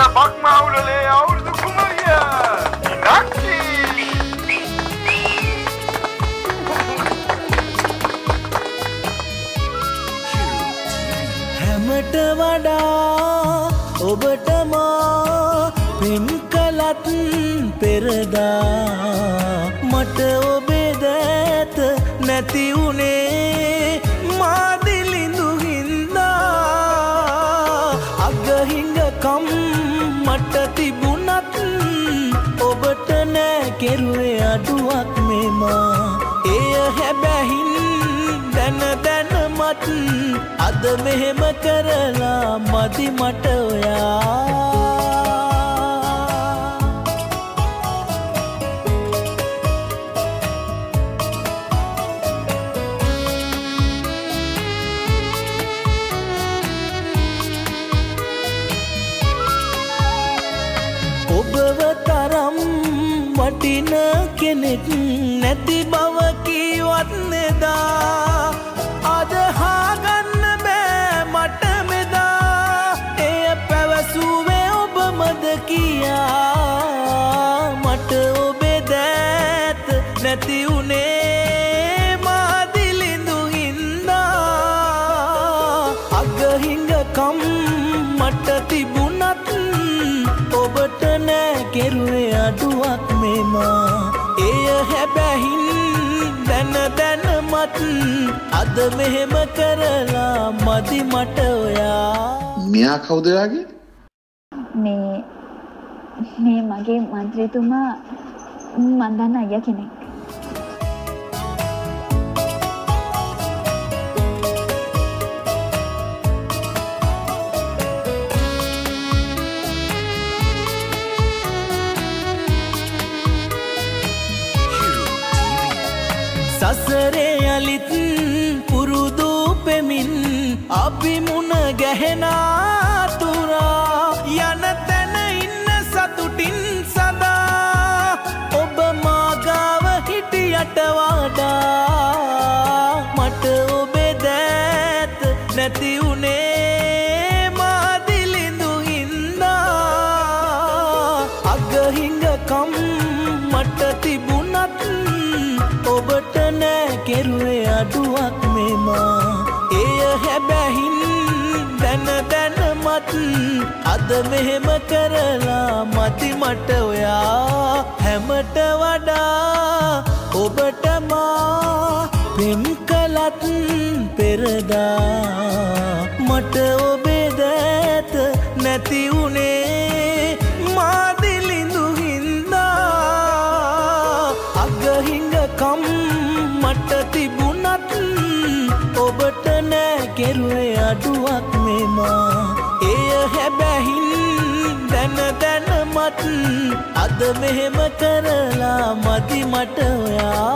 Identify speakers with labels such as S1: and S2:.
S1: අර බක්මවුලලේ අවුරුදු කුමරිය නක්කි
S2: හැමට වඩා ඔබටමා පෙම් කලත් පෙරදා. මට ඔබේ දෑත නැති වුණේ මාදිලිඳු හින්දා. අගහිඟකම් මට තිබුණත් ඔබට නෑ කෙරුවේ අඩුවක් මෙමා. එය හැබැහින් දැන දැනමත් අද මෙහෙම කරලා මදි මට ඔයා. ඔබව තරම් වටින කෙනෙක් නැති බව කීවත් නෙදා. අදහාගන්න බෑ මට මෙදා. එය පැවසුවේ ඔබමද කියා. මට ඔබේ දෑත් නැති වුණේ මාදිලිඳු හින්දා. අගහිඟකම් මට තිබුණත් ඔබට නෑ කෙරුවේ අඩුවක් මෙමා එය හැබැහින් දැන දැනමත් අද මෙහෙම කරලා මදි මට ඔයා
S3: මෙයා කවුද එයාගේ?
S4: මේ මේ මගේ මන්ත්‍රීතුමා මන් දන්න අයියා කෙනෙක්.
S2: සසරේ අලිත් පුරුදු පෙමින් අපි මුණ ගැහෙනාතුරා යන තැන ඉන්න සතුටින් සදා. ඔබ මාගාව හිටියට වඩා. මට ඔබේ දෑත් නැති වුණේ මාදිලිඳු හින්දා. අගහිඟකම් මට තිබුණත් දැනමත් අද මෙහෙම කරලා මති මට ඔයා හැමට වඩා ඔබටමා පෙම් කලත් පෙරදා. මට ඔබේ දෑත නැති වුණේ මාදිලිඳු හින්දා. අගහිඟකම් මට තිබුණත් ඔබට නෑ කෙරුවේ අඩුවක් මෙමා. එය හැබැහින් දැන දැනමත් අද මෙහෙම කරලා මදි මට ඔයා